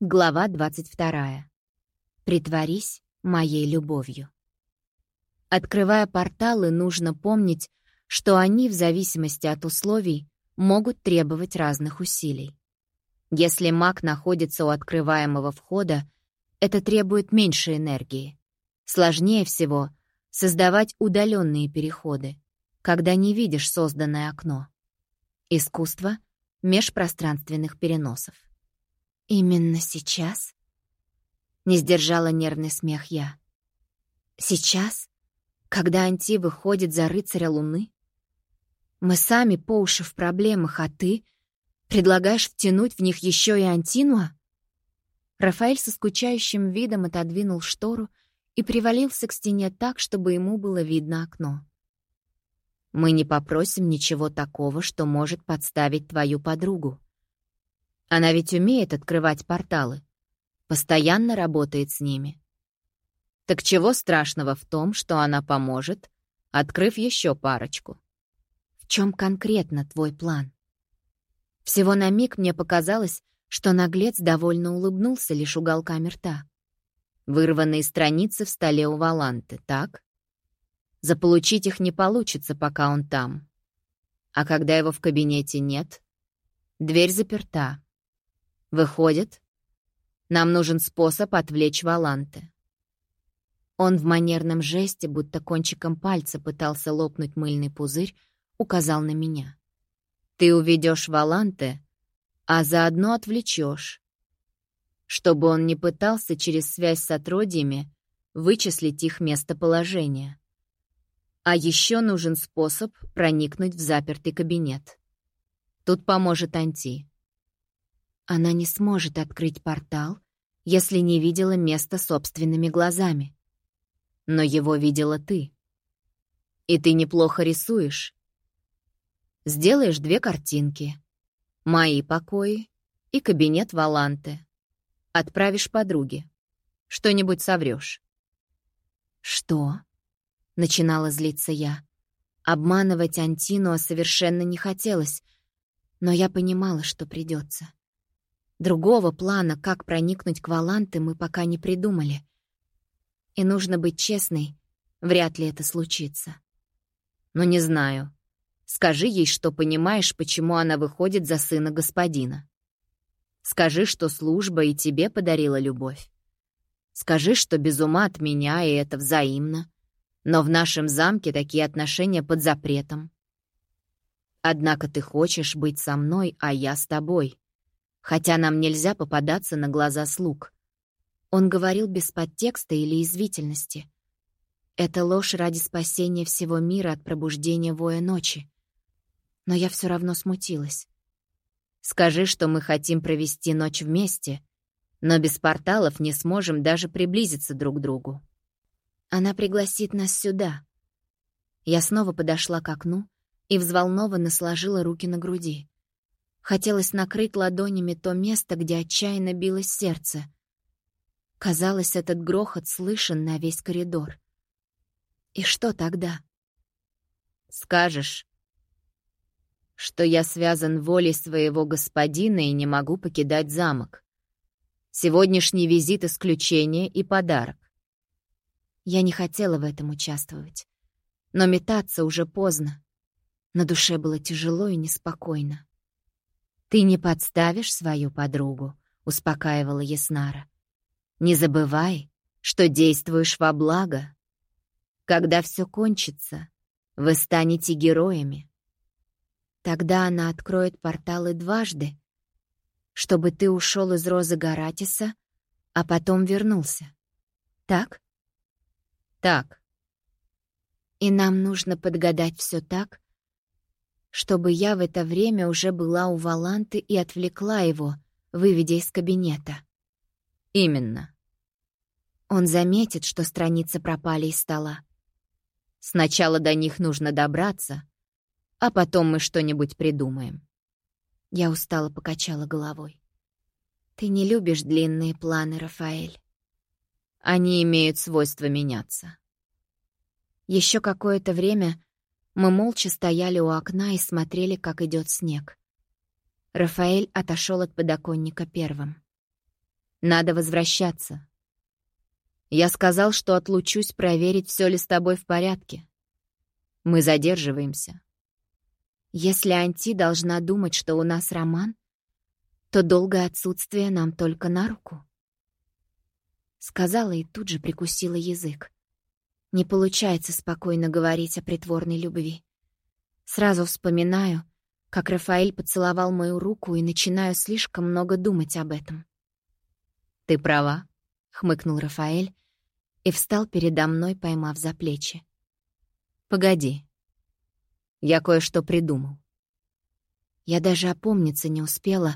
Глава 22. Притворись моей любовью. Открывая порталы, нужно помнить, что они, в зависимости от условий, могут требовать разных усилий. Если маг находится у открываемого входа, это требует меньше энергии. Сложнее всего создавать удаленные переходы, когда не видишь созданное окно. Искусство межпространственных переносов. «Именно сейчас?» Не сдержала нервный смех я. «Сейчас? Когда Анти выходит за рыцаря Луны? Мы сами по уши в проблемах, а ты предлагаешь втянуть в них еще и Антинуа?» Рафаэль со скучающим видом отодвинул штору и привалился к стене так, чтобы ему было видно окно. «Мы не попросим ничего такого, что может подставить твою подругу. Она ведь умеет открывать порталы. Постоянно работает с ними. Так чего страшного в том, что она поможет, открыв еще парочку? В чем конкретно твой план? Всего на миг мне показалось, что наглец довольно улыбнулся лишь уголками рта. Вырванные страницы в столе у Валанты, так? Заполучить их не получится, пока он там. А когда его в кабинете нет, дверь заперта. Выходит, нам нужен способ отвлечь Валанте. Он в манерном жесте, будто кончиком пальца пытался лопнуть мыльный пузырь, указал на меня. «Ты уведешь Валанте, а заодно отвлечешь, чтобы он не пытался через связь с отродьями вычислить их местоположение. А еще нужен способ проникнуть в запертый кабинет. Тут поможет Анти. Она не сможет открыть портал, если не видела место собственными глазами. Но его видела ты. И ты неплохо рисуешь. Сделаешь две картинки. Мои покои и кабинет Валанте. Отправишь подруге. Что-нибудь соврёшь. «Что?» — начинала злиться я. Обманывать Антинуа совершенно не хотелось, но я понимала, что придется. Другого плана, как проникнуть к Валанте, мы пока не придумали. И нужно быть честной, вряд ли это случится. Но не знаю. Скажи ей, что понимаешь, почему она выходит за сына господина. Скажи, что служба и тебе подарила любовь. Скажи, что без ума от меня, и это взаимно. Но в нашем замке такие отношения под запретом. Однако ты хочешь быть со мной, а я с тобой хотя нам нельзя попадаться на глаза слуг. Он говорил без подтекста или извительности. Это ложь ради спасения всего мира от пробуждения воя ночи. Но я все равно смутилась. Скажи, что мы хотим провести ночь вместе, но без порталов не сможем даже приблизиться друг к другу. Она пригласит нас сюда. Я снова подошла к окну и взволнованно сложила руки на груди. Хотелось накрыть ладонями то место, где отчаянно билось сердце. Казалось, этот грохот слышен на весь коридор. И что тогда? Скажешь, что я связан волей своего господина и не могу покидать замок. Сегодняшний визит — исключение и подарок. Я не хотела в этом участвовать. Но метаться уже поздно. На душе было тяжело и неспокойно. «Ты не подставишь свою подругу», — успокаивала Яснара. «Не забывай, что действуешь во благо. Когда все кончится, вы станете героями. Тогда она откроет порталы дважды, чтобы ты ушел из Розы Гаратиса, а потом вернулся. Так? Так. И нам нужно подгадать все так, чтобы я в это время уже была у Валанты и отвлекла его, выведя из кабинета. Именно. Он заметит, что страницы пропали из стола. Сначала до них нужно добраться, а потом мы что-нибудь придумаем. Я устало покачала головой. Ты не любишь длинные планы, Рафаэль. Они имеют свойство меняться. Еще какое-то время мы молча стояли у окна и смотрели, как идет снег. Рафаэль отошел от подоконника первым. Надо возвращаться. Я сказал, что отлучусь проверить, все ли с тобой в порядке. Мы задерживаемся. Если Анти должна думать, что у нас роман, то долгое отсутствие нам только на руку. Сказала и тут же прикусила язык. Не получается спокойно говорить о притворной любви. Сразу вспоминаю, как Рафаэль поцеловал мою руку и начинаю слишком много думать об этом. «Ты права», — хмыкнул Рафаэль и встал передо мной, поймав за плечи. «Погоди. Я кое-что придумал». Я даже опомниться не успела,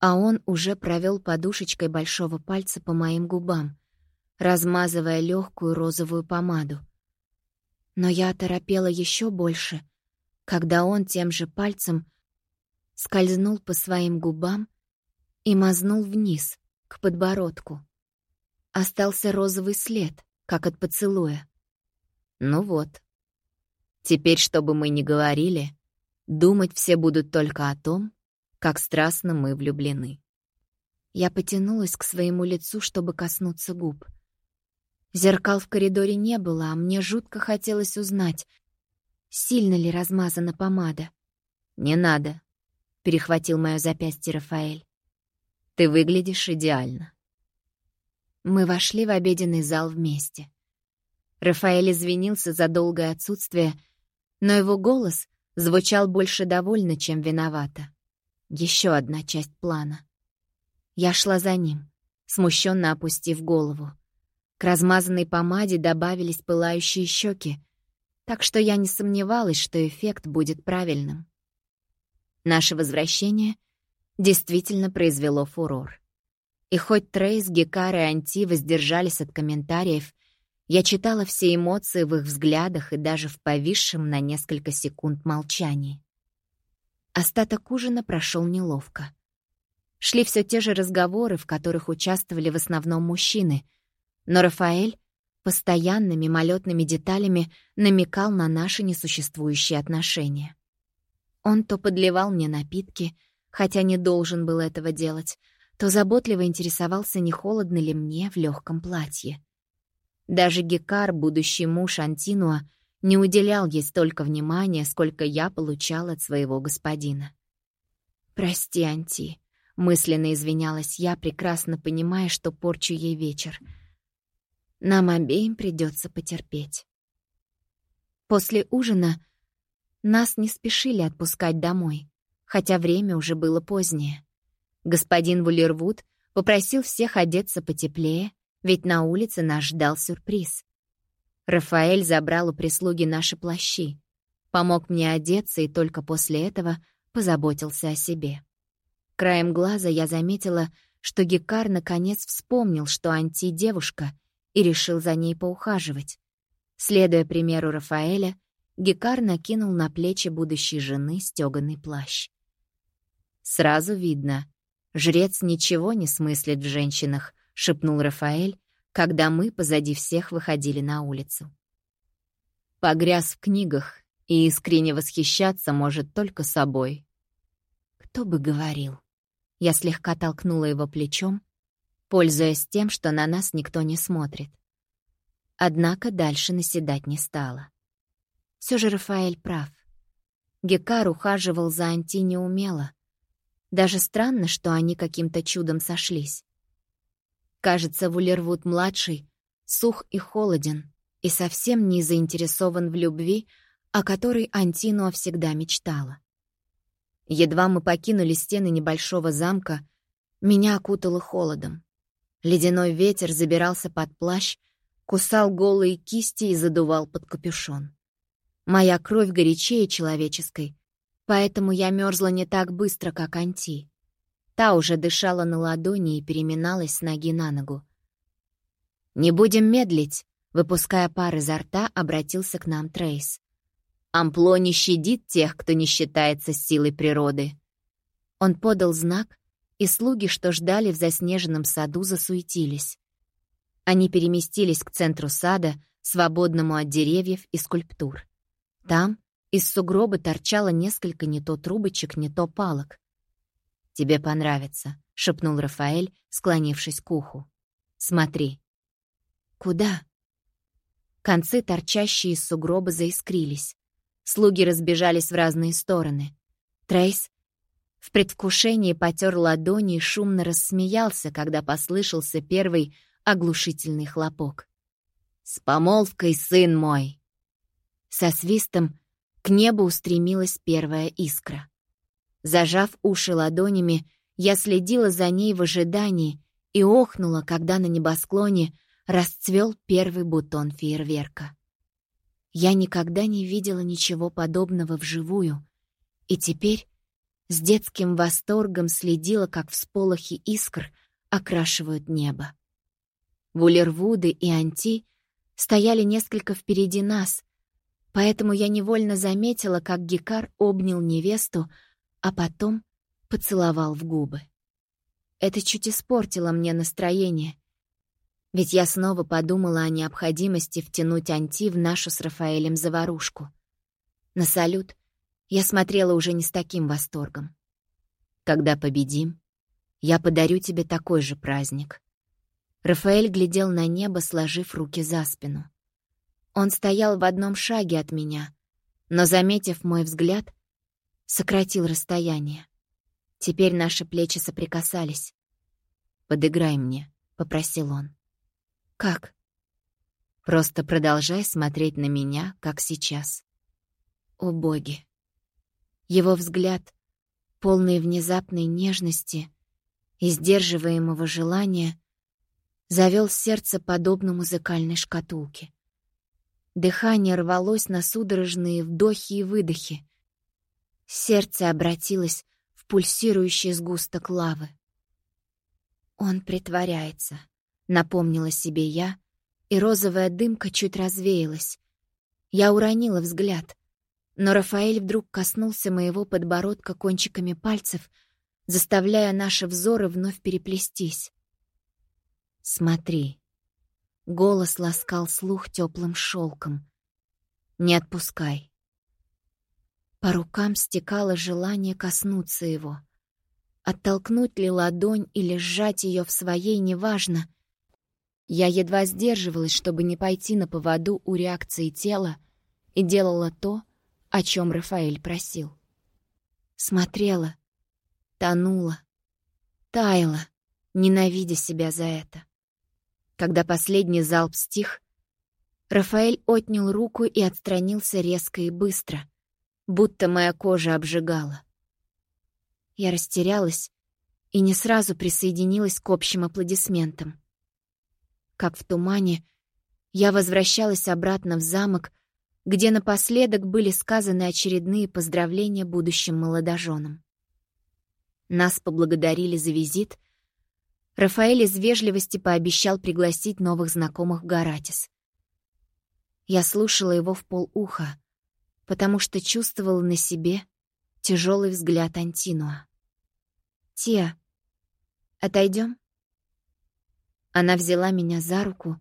а он уже провел подушечкой большого пальца по моим губам, размазывая легкую розовую помаду. Но я оторопела еще больше, когда он тем же пальцем скользнул по своим губам и мазнул вниз, к подбородку. Остался розовый след, как от поцелуя. Ну вот. Теперь, чтобы мы не говорили, думать все будут только о том, как страстно мы влюблены. Я потянулась к своему лицу, чтобы коснуться губ. Зеркал в коридоре не было, а мне жутко хотелось узнать, сильно ли размазана помада. «Не надо», — перехватил мое запястье Рафаэль. «Ты выглядишь идеально». Мы вошли в обеденный зал вместе. Рафаэль извинился за долгое отсутствие, но его голос звучал больше довольно, чем виновато. Еще одна часть плана. Я шла за ним, смущенно опустив голову. К размазанной помаде добавились пылающие щеки, так что я не сомневалась, что эффект будет правильным. Наше возвращение действительно произвело фурор. И хоть Трейс, Гекар и Анти воздержались от комментариев, я читала все эмоции в их взглядах и даже в повисшем на несколько секунд молчании. Остаток ужина прошел неловко. Шли все те же разговоры, в которых участвовали в основном мужчины, но Рафаэль постоянно мимолетными деталями намекал на наши несуществующие отношения. Он то подливал мне напитки, хотя не должен был этого делать, то заботливо интересовался, не холодно ли мне в легком платье. Даже Гекар, будущий муж Антинуа, не уделял ей столько внимания, сколько я получал от своего господина. «Прости, Анти», — мысленно извинялась я, прекрасно понимая, что порчу ей вечер — нам обеим придется потерпеть. После ужина нас не спешили отпускать домой, хотя время уже было позднее. Господин Вулервуд попросил всех одеться потеплее, ведь на улице нас ждал сюрприз. Рафаэль забрал у прислуги наши плащи, помог мне одеться и только после этого позаботился о себе. Краем глаза я заметила, что Гекар наконец вспомнил, что Анти — девушка — и решил за ней поухаживать. Следуя примеру Рафаэля, Гекар накинул на плечи будущей жены стёганый плащ. «Сразу видно, жрец ничего не смыслит в женщинах», — шепнул Рафаэль, когда мы позади всех выходили на улицу. Погряз в книгах и искренне восхищаться может только собой. Кто бы говорил. Я слегка толкнула его плечом, пользуясь тем, что на нас никто не смотрит. Однако дальше наседать не стала. Все же Рафаэль прав. Гекар ухаживал за Анти неумело. Даже странно, что они каким-то чудом сошлись. Кажется, Вулервуд-младший сух и холоден и совсем не заинтересован в любви, о которой Антинуа всегда мечтала. Едва мы покинули стены небольшого замка, меня окутало холодом. Ледяной ветер забирался под плащ, кусал голые кисти и задувал под капюшон. Моя кровь горячее человеческой, поэтому я мерзла не так быстро, как Анти. Та уже дышала на ладони и переминалась с ноги на ногу. «Не будем медлить», — выпуская пар изо рта, обратился к нам Трейс. «Ампло не щадит тех, кто не считается силой природы». Он подал знак, и слуги, что ждали в заснеженном саду, засуетились. Они переместились к центру сада, свободному от деревьев и скульптур. Там из сугроба торчало несколько не то трубочек, не то палок. «Тебе понравится», — шепнул Рафаэль, склонившись к уху. «Смотри». «Куда?» Концы, торчащие из сугроба, заискрились. Слуги разбежались в разные стороны. Трейс в предвкушении потер ладони и шумно рассмеялся, когда послышался первый оглушительный хлопок. «С помолвкой, сын мой!» Со свистом к небу устремилась первая искра. Зажав уши ладонями, я следила за ней в ожидании и охнула, когда на небосклоне расцвел первый бутон фейерверка. Я никогда не видела ничего подобного вживую, и теперь с детским восторгом следила, как всполохи искр окрашивают небо. Вулервуды и Анти стояли несколько впереди нас, поэтому я невольно заметила, как Гикар обнял невесту, а потом поцеловал в губы. Это чуть испортило мне настроение, ведь я снова подумала о необходимости втянуть Анти в нашу с Рафаэлем заварушку. На салют я смотрела уже не с таким восторгом. «Когда победим, я подарю тебе такой же праздник». Рафаэль глядел на небо, сложив руки за спину. Он стоял в одном шаге от меня, но, заметив мой взгляд, сократил расстояние. Теперь наши плечи соприкасались. «Подыграй мне», — попросил он. «Как?» «Просто продолжай смотреть на меня, как сейчас». «О боги!» Его взгляд, полный внезапной нежности и сдерживаемого желания, завел сердце подобно музыкальной шкатулке. Дыхание рвалось на судорожные вдохи и выдохи. Сердце обратилось в пульсирующий сгусток лавы. «Он притворяется», — напомнила себе я, и розовая дымка чуть развеялась. Я уронила взгляд — но Рафаэль вдруг коснулся моего подбородка кончиками пальцев, заставляя наши взоры вновь переплестись. «Смотри». Голос ласкал слух теплым шелком. «Не отпускай». По рукам стекало желание коснуться его. Оттолкнуть ли ладонь или сжать ее в своей, неважно. Я едва сдерживалась, чтобы не пойти на поводу у реакции тела, и делала то, о чем Рафаэль просил. Смотрела, тонула, таяла, ненавидя себя за это. Когда последний залп стих, Рафаэль отнял руку и отстранился резко и быстро, будто моя кожа обжигала. Я растерялась и не сразу присоединилась к общим аплодисментам. Как в тумане, я возвращалась обратно в замок, где напоследок были сказаны очередные поздравления будущим молодоженам. Нас поблагодарили за визит. Рафаэль из вежливости пообещал пригласить новых знакомых в Гаратис. Я слушала его в полуха, потому что чувствовала на себе тяжелый взгляд Антинуа. «Тия, отойдем?» Она взяла меня за руку,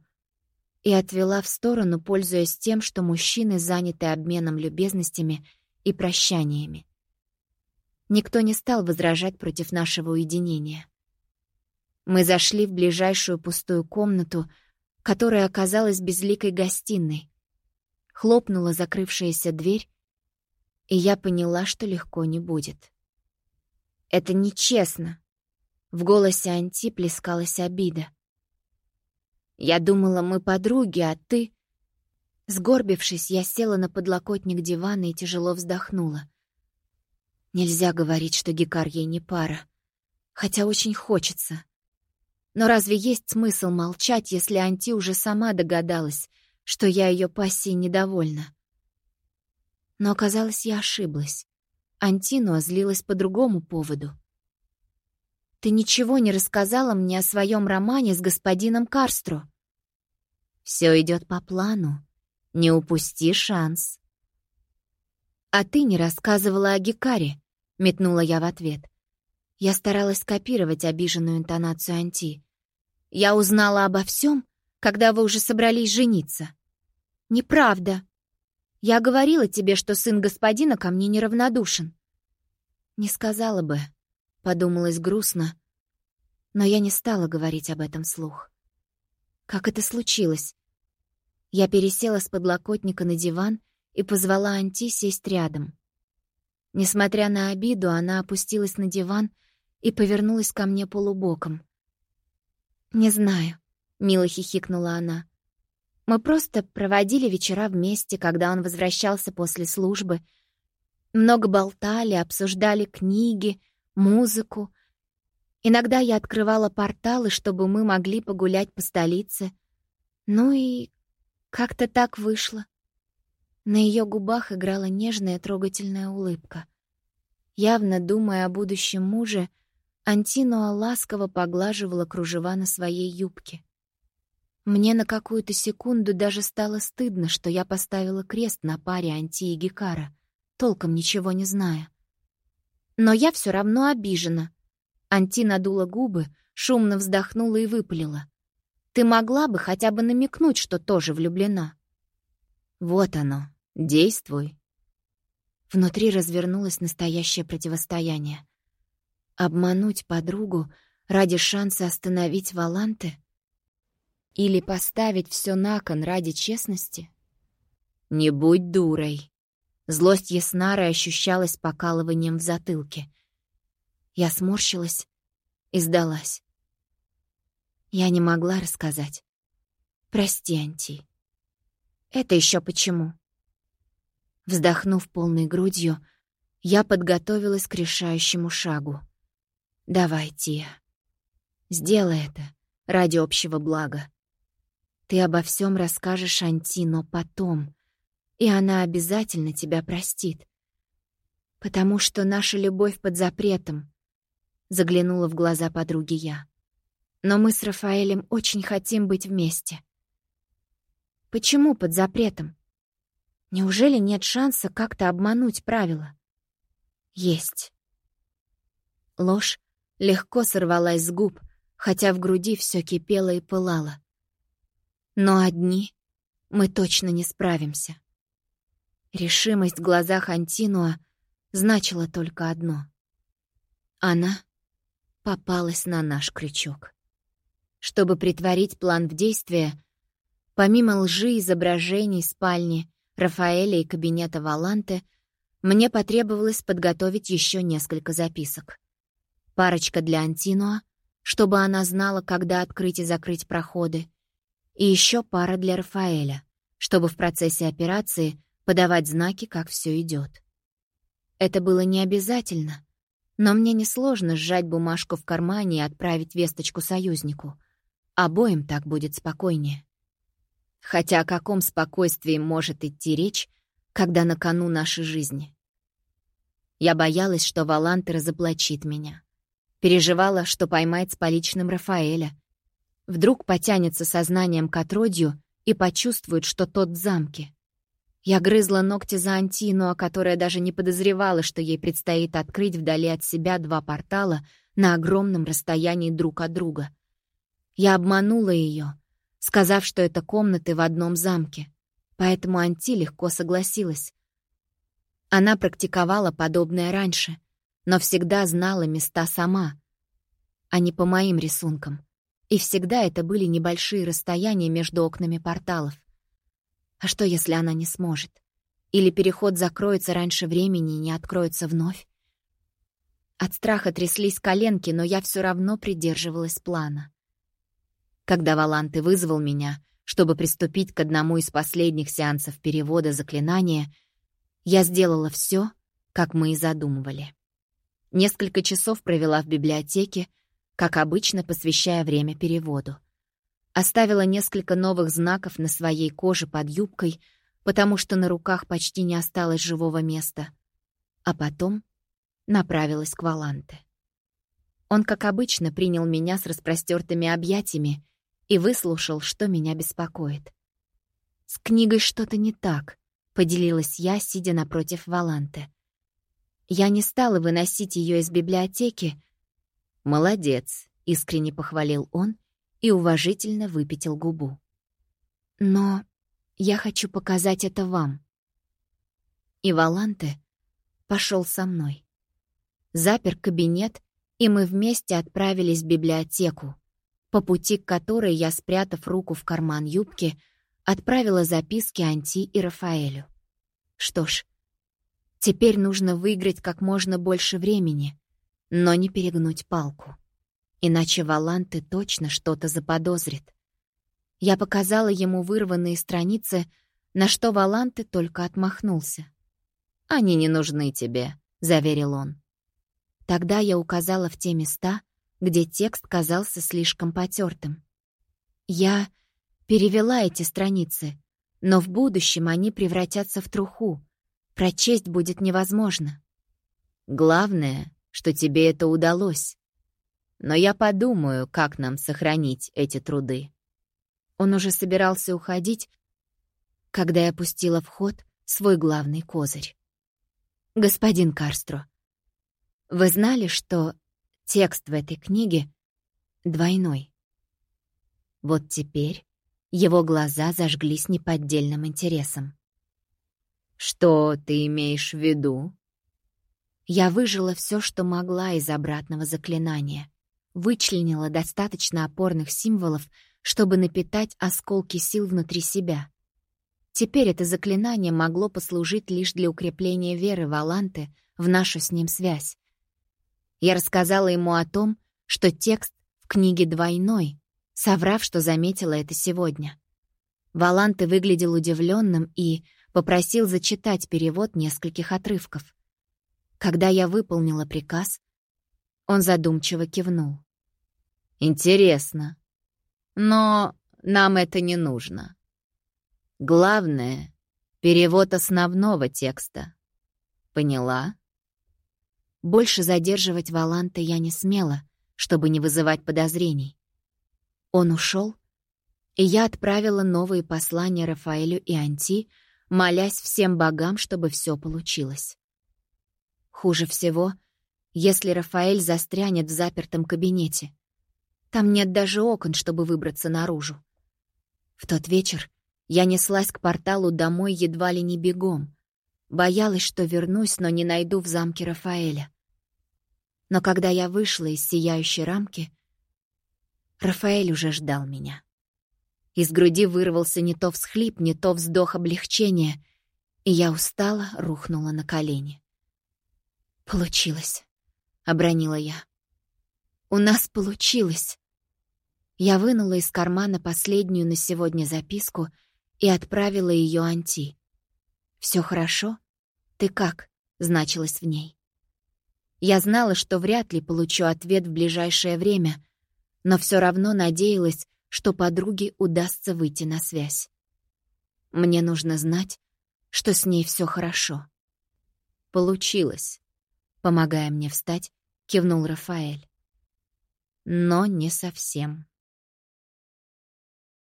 и отвела в сторону, пользуясь тем, что мужчины заняты обменом любезностями и прощаниями. Никто не стал возражать против нашего уединения. Мы зашли в ближайшую пустую комнату, которая оказалась безликой гостиной. Хлопнула закрывшаяся дверь, и я поняла, что легко не будет. «Это нечестно!» В голосе Анти плескалась обида. Я думала, мы подруги, а ты...» Сгорбившись, я села на подлокотник дивана и тяжело вздохнула. Нельзя говорить, что Гикар ей не пара. Хотя очень хочется. Но разве есть смысл молчать, если Анти уже сама догадалась, что я ее пассией недовольна? Но оказалось, я ошиблась. Антину озлилась по другому поводу. «Ты ничего не рассказала мне о своем романе с господином Карстро?» Все идет по плану. Не упусти шанс. «А ты не рассказывала о Гекаре», — метнула я в ответ. Я старалась копировать обиженную интонацию Анти. «Я узнала обо всем, когда вы уже собрались жениться». «Неправда. Я говорила тебе, что сын господина ко мне неравнодушен». «Не сказала бы. Подумалось грустно, но я не стала говорить об этом вслух. Как это случилось? Я пересела с подлокотника на диван и позвала Анти сесть рядом. Несмотря на обиду, она опустилась на диван и повернулась ко мне полубоком. «Не знаю», — мило хихикнула она. «Мы просто проводили вечера вместе, когда он возвращался после службы. Много болтали, обсуждали книги, музыку. Иногда я открывала порталы, чтобы мы могли погулять по столице. Ну и как-то так вышло». На ее губах играла нежная трогательная улыбка. Явно думая о будущем муже, — Антинуа ласково поглаживала кружева на своей юбке. Мне на какую-то секунду даже стало стыдно, что я поставила крест на паре Анти и Гекара, толком ничего не зная. Но я все равно обижена. Анти надула губы, шумно вздохнула и выпалила. «Ты могла бы хотя бы намекнуть, что тоже влюблена?» «Вот оно. Действуй». Внутри развернулось настоящее противостояние. Обмануть подругу ради шанса остановить Валанте? Или поставить все на кон ради честности? Не будь дурой. Злость Яснары ощущалась покалыванием в затылке. Я сморщилась и сдалась. Я не могла рассказать. Прости, Анти. Это еще почему? Вздохнув полной грудью, я подготовилась к решающему шагу. Давай, Тия. Сделай это ради общего блага. Ты обо всем расскажешь Анти, но потом, и она обязательно тебя простит. Потому что наша любовь под запретом, заглянула в глаза подруги я. Но мы с Рафаэлем очень хотим быть вместе. Почему под запретом? Неужели нет шанса как-то обмануть правила? Есть. Ложь легко сорвалась с губ, хотя в груди все кипело и пылало. Но одни мы точно не справимся. Решимость в глазах Антинуа значила только одно. Она попалась на наш крючок. Чтобы притворить план в действие, помимо лжи изображений спальни Рафаэля и кабинета Валанте, мне потребовалось подготовить еще несколько записок парочка для Антинуа, чтобы она знала, когда открыть и закрыть проходы, и еще пара для Рафаэля, чтобы в процессе операции подавать знаки, как все идет. Это было не обязательно, но мне несложно сжать бумажку в кармане и отправить весточку союзнику. Обоим так будет спокойнее. Хотя о каком спокойствии может идти речь, когда на кону нашей жизни? Я боялась, что Валантер разоблачит меня. Переживала, что поймает с поличным Рафаэля. Вдруг потянется сознанием к отродью и почувствует, что тот в замке. Я грызла ногти за Антину, о которой даже не подозревала, что ей предстоит открыть вдали от себя два портала на огромном расстоянии друг от друга. Я обманула ее, сказав, что это комнаты в одном замке. Поэтому Анти легко согласилась. Она практиковала подобное раньше, но всегда знала места сама, а не по моим рисункам. И всегда это были небольшие расстояния между окнами порталов. А что, если она не сможет? Или переход закроется раньше времени и не откроется вновь? От страха тряслись коленки, но я все равно придерживалась плана. Когда Валанты вызвал меня, чтобы приступить к одному из последних сеансов перевода заклинания, я сделала все, как мы и задумывали. Несколько часов провела в библиотеке, как обычно, посвящая время переводу. Оставила несколько новых знаков на своей коже под юбкой, потому что на руках почти не осталось живого места. А потом направилась к Валанте. Он, как обычно, принял меня с распростертыми объятиями и выслушал, что меня беспокоит. «С книгой что-то не так», — поделилась я, сидя напротив Валанте. Я не стала выносить ее из библиотеки. «Молодец», — искренне похвалил он и уважительно выпятил губу. «Но я хочу показать это вам». И Валанте пошел со мной. Запер кабинет и мы вместе отправились в библиотеку, по пути к которой я, спрятав руку в карман юбки, отправила записки Анти и Рафаэлю. Что ж, теперь нужно выиграть как можно больше времени, но не перегнуть палку. Иначе Валанты точно что-то заподозрит. Я показала ему вырванные страницы, на что Валанты только отмахнулся. «Они не нужны тебе», — заверил он. Тогда я указала в те места, где текст казался слишком потертым. Я перевела эти страницы, но в будущем они превратятся в труху. Прочесть будет невозможно. Главное, что тебе это удалось. Но я подумаю, как нам сохранить эти труды. Он уже собирался уходить, когда я пустила в ход свой главный козырь. «Господин Карстро, вы знали, что текст в этой книге двойной?» Вот теперь его глаза зажглись неподдельным интересом. «Что ты имеешь в виду?» Я выжила все, что могла из обратного заклинания, вычленила достаточно опорных символов, чтобы напитать осколки сил внутри себя. Теперь это заклинание могло послужить лишь для укрепления веры Валанты в нашу с ним связь. Я рассказала ему о том, что текст в книге двойной, соврав, что заметила это сегодня. Валанты выглядел удивленным и попросил зачитать перевод нескольких отрывков. Когда я выполнила приказ, он задумчиво кивнул. «Интересно. Но нам это не нужно. Главное — перевод основного текста. Поняла?» Больше задерживать Валанта я не смела, чтобы не вызывать подозрений. Он ушел, и я отправила новые послания Рафаэлю и Анти, молясь всем богам, чтобы все получилось. Хуже всего, если Рафаэль застрянет в запертом кабинете. Там нет даже окон, чтобы выбраться наружу. В тот вечер я неслась к порталу домой едва ли не бегом. Боялась, что вернусь, но не найду в замке Рафаэля. Но когда я вышла из сияющей рамки, Рафаэль уже ждал меня. Из груди вырвался не то всхлип, не то вздох облегчения, и я устала, рухнула на колени. «Получилось», — обронила я. «У нас получилось». Я вынула из кармана последнюю на сегодня записку и отправила ее Анти. «Все хорошо? Ты как?» — значилось в ней. Я знала, что вряд ли получу ответ в ближайшее время, но все равно надеялась, что подруге удастся выйти на связь. Мне нужно знать, что с ней все хорошо. Получилось. Помогая мне встать, кивнул Рафаэль. Но не совсем.